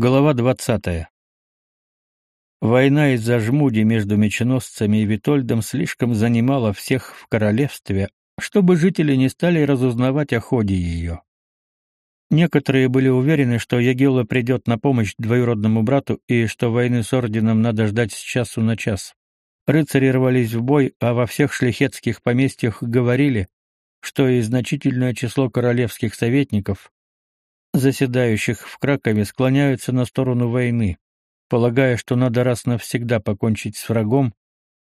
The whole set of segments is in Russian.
Глава двадцатая. Война из-за жмуди между меченосцами и Витольдом слишком занимала всех в королевстве, чтобы жители не стали разузнавать о ходе ее. Некоторые были уверены, что Ягелла придет на помощь двоюродному брату и что войны с орденом надо ждать с часу на час. Рыцари рвались в бой, а во всех шляхетских поместьях говорили, что и значительное число королевских советников, заседающих в Кракове, склоняются на сторону войны, полагая, что надо раз навсегда покончить с врагом,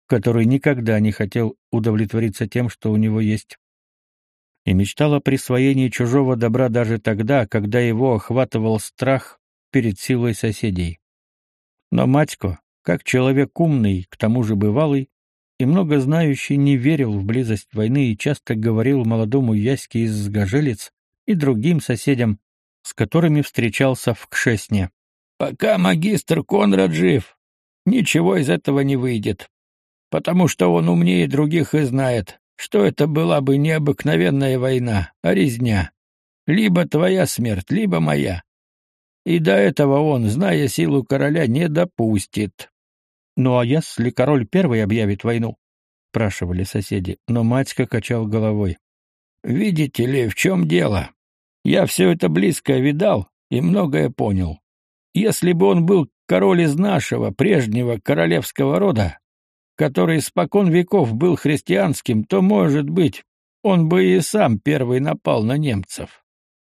который никогда не хотел удовлетвориться тем, что у него есть и мечтал о присвоении чужого добра даже тогда, когда его охватывал страх перед силой соседей. Но Матько, как человек умный, к тому же бывалый, и много знающий, не верил в близость войны и часто говорил молодому Яське из Гажелец и другим соседям, с которыми встречался в Кшесне. «Пока магистр Конрад жив, ничего из этого не выйдет, потому что он умнее других и знает, что это была бы необыкновенная война, а резня. Либо твоя смерть, либо моя. И до этого он, зная силу короля, не допустит. Ну а если король первый объявит войну? спрашивали соседи, но Матька качал головой. Видите ли, в чем дело? Я все это близко видал и многое понял. Если бы он был король из нашего прежнего королевского рода, который спокон веков был христианским, то, может быть, он бы и сам первый напал на немцев.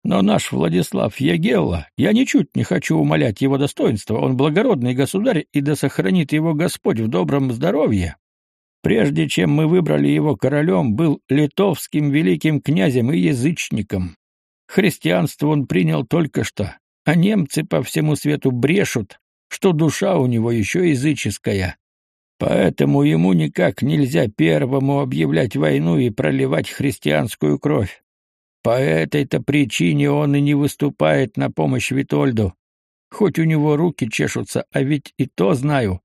Но наш Владислав Ягелла, я ничуть не хочу умалять его достоинства, он благородный государь, и да сохранит его Господь в добром здоровье. Прежде чем мы выбрали его королем, был литовским великим князем и язычником. Христианство он принял только что, а немцы по всему свету брешут, что душа у него еще языческая. Поэтому ему никак нельзя первому объявлять войну и проливать христианскую кровь. По этой-то причине он и не выступает на помощь Витольду. Хоть у него руки чешутся, а ведь и то знаю,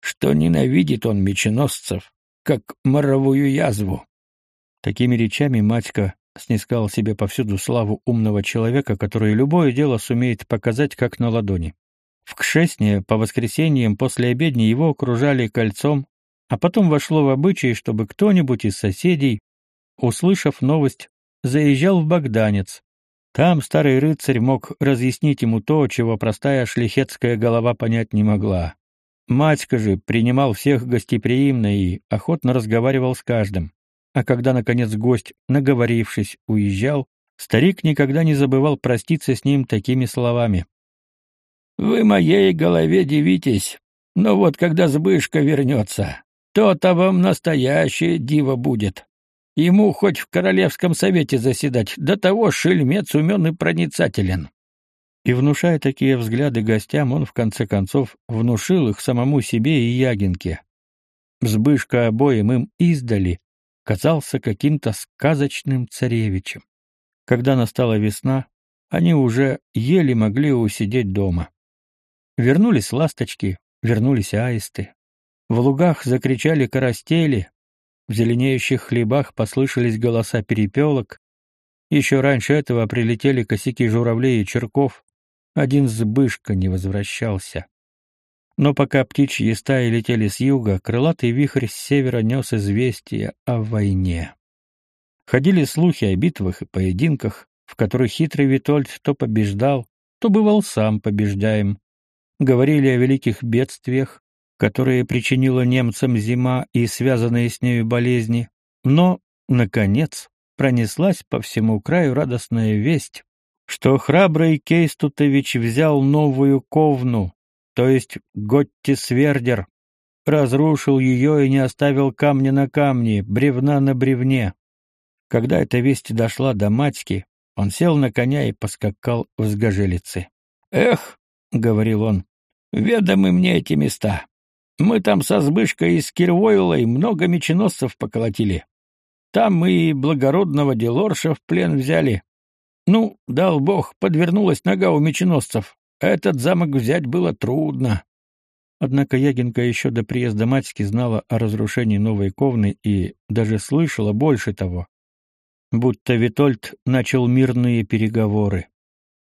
что ненавидит он меченосцев, как моровую язву. Такими речами Матька снискал себе повсюду славу умного человека, который любое дело сумеет показать как на ладони. В Кшесне по воскресеньям после обедни его окружали кольцом, а потом вошло в обычай, чтобы кто-нибудь из соседей, услышав новость, заезжал в Богданец. Там старый рыцарь мог разъяснить ему то, чего простая шлихетская голова понять не могла. Матька же принимал всех гостеприимно и охотно разговаривал с каждым. А когда, наконец, гость, наговорившись, уезжал, старик никогда не забывал проститься с ним такими словами. Вы моей голове дивитесь, но вот когда Збышка вернется, то-то вам настоящее диво будет. Ему хоть в королевском совете заседать, до того шельмец умен и проницателен. И внушая такие взгляды гостям, он в конце концов внушил их самому себе и Ягинке. Взбышка обоим им издали казался каким-то сказочным царевичем. Когда настала весна, они уже еле могли усидеть дома. Вернулись ласточки, вернулись аисты. В лугах закричали карастели, в зеленеющих хлебах послышались голоса перепелок. Еще раньше этого прилетели косяки журавлей и черков. Один сбышка не возвращался. Но пока птичьи стаи летели с юга, крылатый вихрь с севера нес известие о войне. Ходили слухи о битвах и поединках, в которых хитрый Витольд то побеждал, то бывал сам побеждаем. Говорили о великих бедствиях, которые причинила немцам зима и связанные с нею болезни, но, наконец, пронеслась по всему краю радостная весть, что храбрый Кейстутович взял новую ковну, то есть Готтисвердер, разрушил ее и не оставил камня на камне, бревна на бревне. Когда эта весть дошла до матьки, он сел на коня и поскакал в сгожелицы. «Эх!» — говорил он, Ведомы мне эти места. Мы там со Збышкой и с Кирвойлой много меченосцев поколотили. Там мы и благородного Делорша в плен взяли. Ну, дал бог, подвернулась нога у меченосцев. Этот замок взять было трудно. Однако Ягинка еще до приезда матьки знала о разрушении новой ковны и даже слышала больше того. Будто Витольд начал мирные переговоры.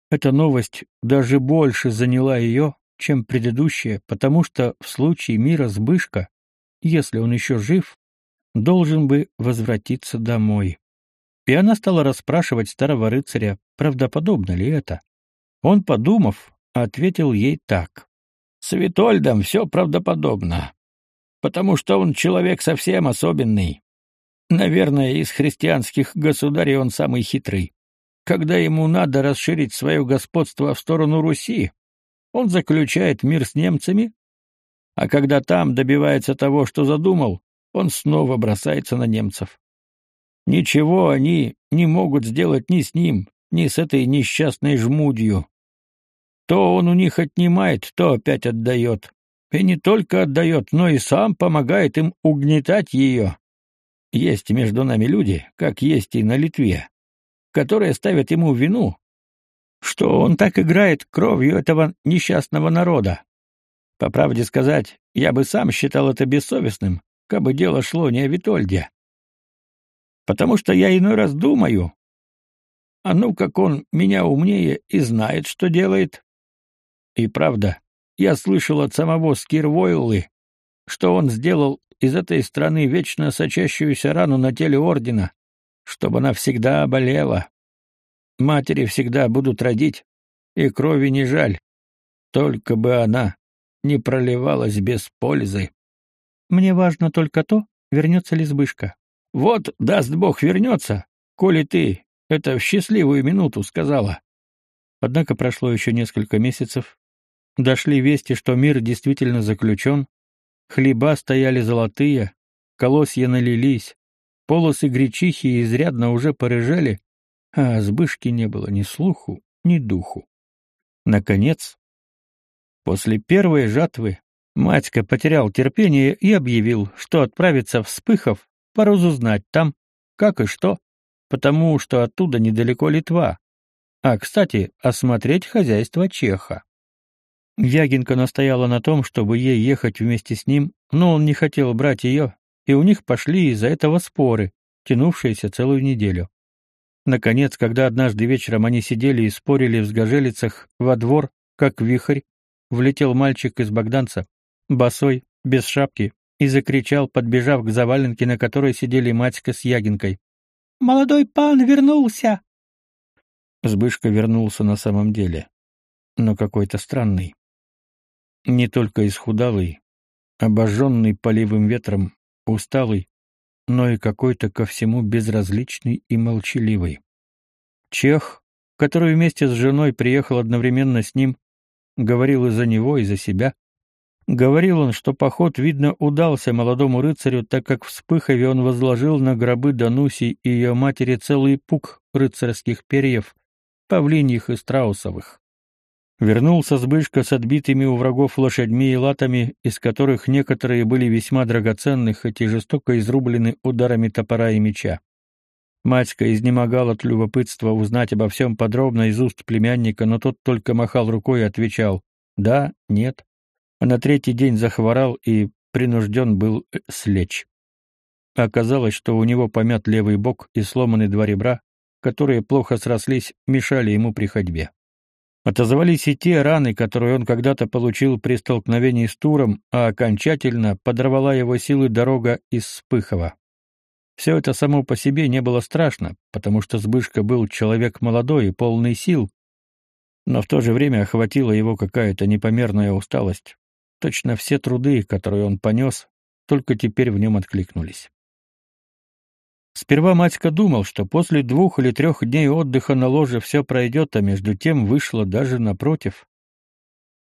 Эта новость даже больше заняла ее, чем предыдущая, потому что в случае мира Збышка, если он еще жив, должен бы возвратиться домой. И она стала расспрашивать старого рыцаря, правдоподобно ли это. Он, подумав, ответил ей так. «С Витольдом все правдоподобно, потому что он человек совсем особенный. Наверное, из христианских государей он самый хитрый. Когда ему надо расширить свое господство в сторону Руси, он заключает мир с немцами, а когда там добивается того, что задумал, он снова бросается на немцев. Ничего они не могут сделать ни с ним, ни с этой несчастной жмудью. То он у них отнимает, то опять отдает. И не только отдает, но и сам помогает им угнетать ее. Есть между нами люди, как есть и на Литве, которые ставят ему вину, что он так играет кровью этого несчастного народа. По правде сказать, я бы сам считал это бессовестным, кабы дело шло не о Витольде. Потому что я иной раз думаю, а ну как он меня умнее и знает, что делает. И правда, я слышал от самого Скирвойлы, что он сделал из этой страны вечно сочащуюся рану на теле ордена, чтобы она всегда болела. Матери всегда будут родить, и крови не жаль. Только бы она не проливалась без пользы. Мне важно только то, вернется ли Збышка. Вот, даст Бог, вернется, коли ты это в счастливую минуту сказала. Однако прошло еще несколько месяцев. Дошли вести, что мир действительно заключен, хлеба стояли золотые, колосья налились, полосы гречихи изрядно уже порыжали, а Збышки не было ни слуху, ни духу. Наконец, после первой жатвы, Матька потерял терпение и объявил, что отправится в Спыхов поразузнать там, как и что, потому что оттуда недалеко Литва, а, кстати, осмотреть хозяйство Чеха. Ягинка настояла на том, чтобы ей ехать вместе с ним, но он не хотел брать ее, и у них пошли из-за этого споры, тянувшиеся целую неделю. Наконец, когда однажды вечером они сидели и спорили в сгожелицах, во двор, как вихрь, влетел мальчик из Богданца, босой, без шапки, и закричал, подбежав к заваленке, на которой сидели матька с Ягинкой. «Молодой пан вернулся!» Сбышка вернулся на самом деле, но какой-то странный. Не только исхудалый, обожженный поливым ветром, усталый, но и какой-то ко всему безразличный и молчаливый. Чех, который вместе с женой приехал одновременно с ним, говорил и за него, и за себя. Говорил он, что поход, видно, удался молодому рыцарю, так как в Спыхове он возложил на гробы Дануси и ее матери целый пук рыцарских перьев, павлиньих и страусовых. Вернулся Збышка с отбитыми у врагов лошадьми и латами, из которых некоторые были весьма драгоценны, хоть и жестоко изрублены ударами топора и меча. Матька изнемогал от любопытства узнать обо всем подробно из уст племянника, но тот только махал рукой и отвечал «да», «нет», а на третий день захворал и принужден был э, слечь. Оказалось, что у него помят левый бок и сломаны два ребра, которые плохо срослись, мешали ему при ходьбе. Отозвались и те раны, которые он когда-то получил при столкновении с Туром, а окончательно подорвала его силы дорога из Спыхова. Все это само по себе не было страшно, потому что Збышка был человек молодой и полный сил, но в то же время охватила его какая-то непомерная усталость. Точно все труды, которые он понес, только теперь в нем откликнулись. Сперва Матька думал, что после двух или трех дней отдыха на ложе все пройдет, а между тем вышло даже напротив.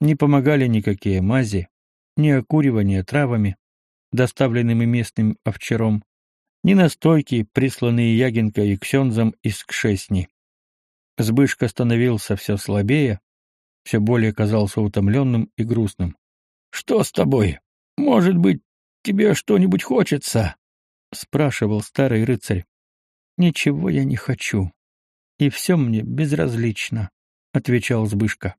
Не помогали никакие мази, ни окуривание травами, доставленными местным овчаром, ни настойки, присланные Ягинка и Ксензом из Кшесни. Сбышка становился все слабее, все более казался утомленным и грустным. — Что с тобой? Может быть, тебе что-нибудь хочется? — спрашивал старый рыцарь. «Ничего я не хочу, и все мне безразлично», — отвечал Збышка.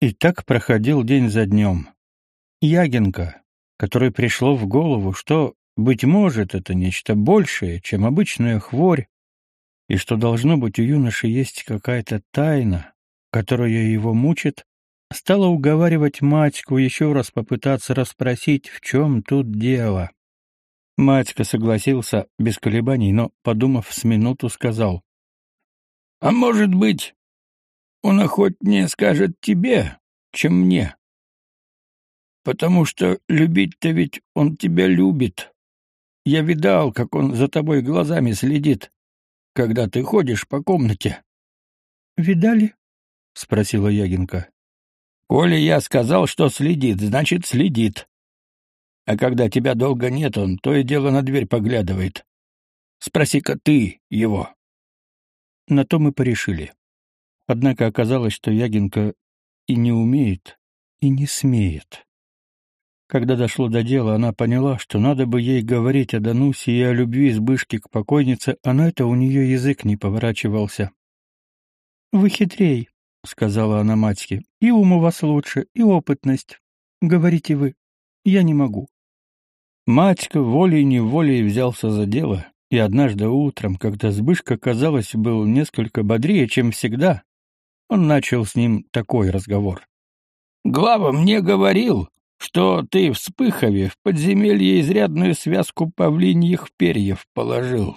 И так проходил день за днем. Ягинка, которой пришло в голову, что, быть может, это нечто большее, чем обычная хворь, и что, должно быть, у юноши есть какая-то тайна, которая его мучит, стала уговаривать матьку еще раз попытаться расспросить, в чем тут дело. Матька согласился без колебаний, но, подумав с минуту, сказал. — А может быть, он охотнее скажет тебе, чем мне? Потому что любить-то ведь он тебя любит. Я видал, как он за тобой глазами следит, когда ты ходишь по комнате. — Видали? — спросила Ягинка. — Коли я сказал, что следит, значит, следит. А когда тебя долго нет, он то и дело на дверь поглядывает. Спроси-ка ты его. На то мы порешили. Однако оказалось, что Ягинка и не умеет, и не смеет. Когда дошло до дела, она поняла, что надо бы ей говорить о Данусе и о любви избышки к покойнице, а на это у нее язык не поворачивался. «Вы хитрей», — сказала она матьке, — «и ум у вас лучше, и опытность. Говорите вы. Я не могу». Матька волей-неволей взялся за дело, и однажды утром, когда Збышка, казалось, был несколько бодрее, чем всегда, он начал с ним такой разговор. «Глава мне говорил, что ты в Спыхове в подземелье изрядную связку павлиньих перьев положил.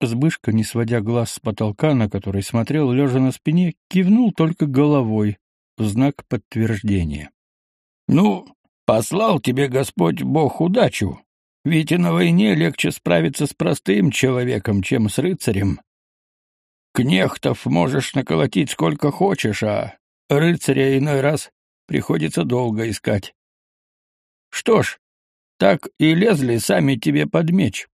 Сбышка, не сводя глаз с потолка, на который смотрел, лежа на спине, кивнул только головой в знак подтверждения. — Ну, послал тебе Господь Бог удачу, ведь и на войне легче справиться с простым человеком, чем с рыцарем. Кнехтов можешь наколотить сколько хочешь, а рыцаря иной раз приходится долго искать. Что ж, так и лезли сами тебе под меч.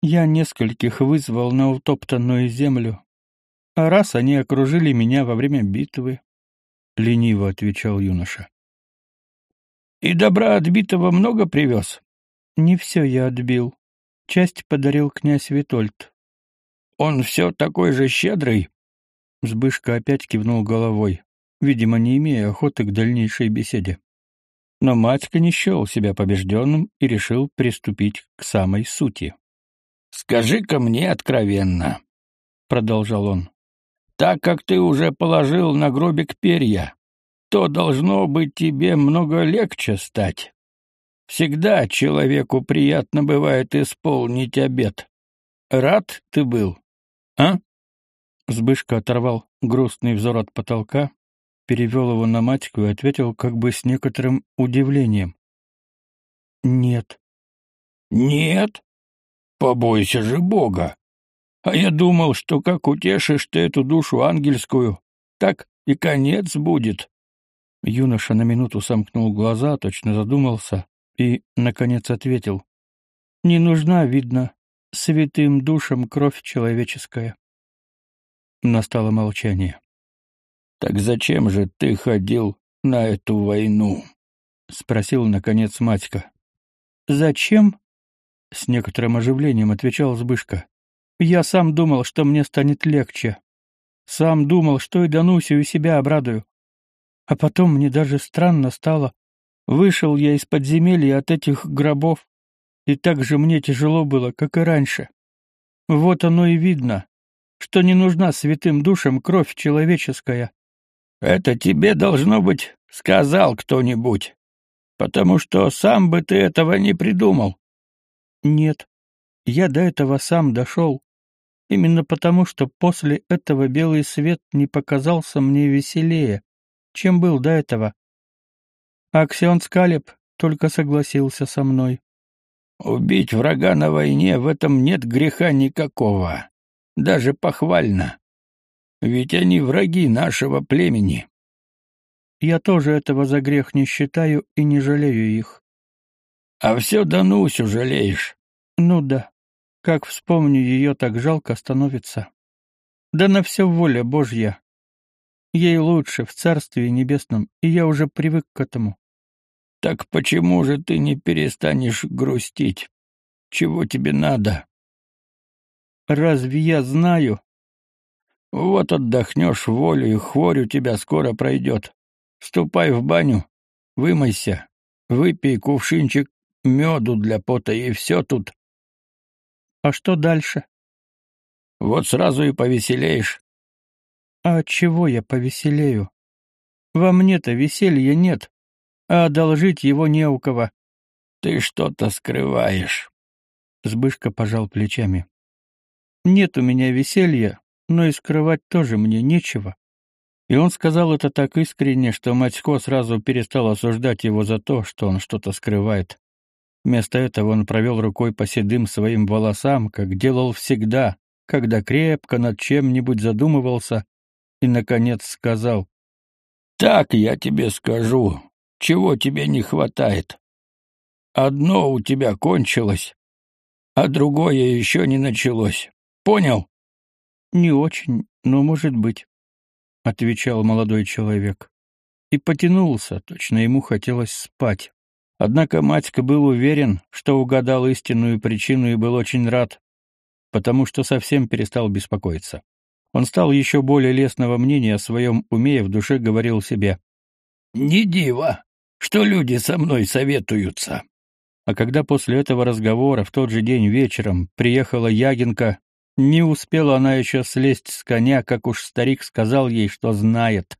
Я нескольких вызвал на утоптанную землю, а раз они окружили меня во время битвы, — лениво отвечал юноша. — И добра отбитого много привез? — Не все я отбил. Часть подарил князь Витольд. — Он все такой же щедрый? Сбышка опять кивнул головой видимо, не имея охоты к дальнейшей беседе. Но Матька не счел себя побежденным и решил приступить к самой сути. «Скажи-ка мне откровенно», — продолжал он, — «так как ты уже положил на гробик перья, то должно быть тебе много легче стать. Всегда человеку приятно бывает исполнить обет. Рад ты был, а?» Сбышка оторвал грустный взор от потолка, перевел его на матику и ответил как бы с некоторым удивлением. «Нет». «Нет? Побойся же Бога! А я думал, что как утешишь ты эту душу ангельскую, так и конец будет». Юноша на минуту сомкнул глаза, точно задумался и, наконец, ответил. «Не нужна, видно, святым душам кровь человеческая». Настало молчание. Так зачем же ты ходил на эту войну? спросил наконец Матька. Зачем? с некоторым оживлением отвечал Збышка. Я сам думал, что мне станет легче. Сам думал, что и Данусю и себя обрадую. А потом мне даже странно стало. Вышел я из подземелья от этих гробов, и так же мне тяжело было, как и раньше. Вот оно и видно, что не нужна святым душам кровь человеческая. Это тебе, должно быть, сказал кто-нибудь, потому что сам бы ты этого не придумал. Нет, я до этого сам дошел. Именно потому, что после этого белый свет не показался мне веселее, чем был до этого. Аксион Скалеб только согласился со мной. Убить врага на войне — в этом нет греха никакого. Даже похвально. Ведь они враги нашего племени. Я тоже этого за грех не считаю и не жалею их. А все Данусю жалеешь? Ну да. Как вспомню ее, так жалко становится. Да на все воля Божья. Ей лучше в Царстве Небесном, и я уже привык к этому. Так почему же ты не перестанешь грустить? Чего тебе надо? Разве я знаю, вот отдохнешь волю, и хворь у тебя скоро пройдет. Ступай в баню, вымойся, выпей кувшинчик меду для пота, и все тут. А что дальше? Вот сразу и повеселеешь. А чего я повеселею? Во мне-то веселья нет, а одолжить его не у кого. Ты что-то скрываешь. Сбышка пожал плечами. Нет у меня веселья, но и скрывать тоже мне нечего. И он сказал это так искренне, что Матько сразу перестал осуждать его за то, что он что-то скрывает. Вместо этого он провел рукой по седым своим волосам, как делал всегда, когда крепко над чем-нибудь задумывался, и, наконец, сказал, «Так я тебе скажу, чего тебе не хватает. Одно у тебя кончилось, а другое еще не началось. Понял?» «Не очень, но может быть», — отвечал молодой человек. И потянулся, точно ему хотелось спать. Однако Матька был уверен, что угадал истинную причину и был очень рад, потому что совсем перестал беспокоиться. Он стал еще более лестного мнения о своем уме и в душе говорил себе. «Не диво, что люди со мной советуются». А когда после этого разговора в тот же день вечером приехала Ягинка, не успела она еще слезть с коня, как уж старик сказал ей, что знает,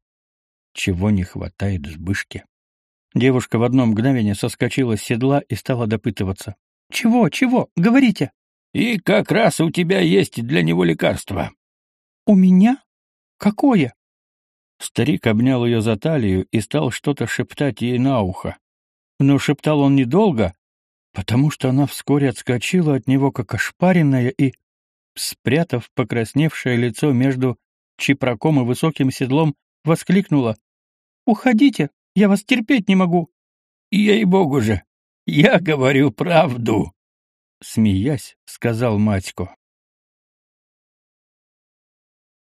чего не хватает Збышке. Девушка в одно мгновение соскочила с седла и стала допытываться. «Чего, чего? Говорите!» «И как раз у тебя есть для него лекарство». «У меня? Какое?» Старик обнял ее за талию и стал что-то шептать ей на ухо. Но шептал он недолго, потому что она вскоре отскочила от него, как ошпаренная, и, спрятав покрасневшее лицо между чепраком и высоким седлом, воскликнула. «Уходите! Я вас терпеть не могу. Ей-богу же, я говорю правду, смеясь, сказал Матько.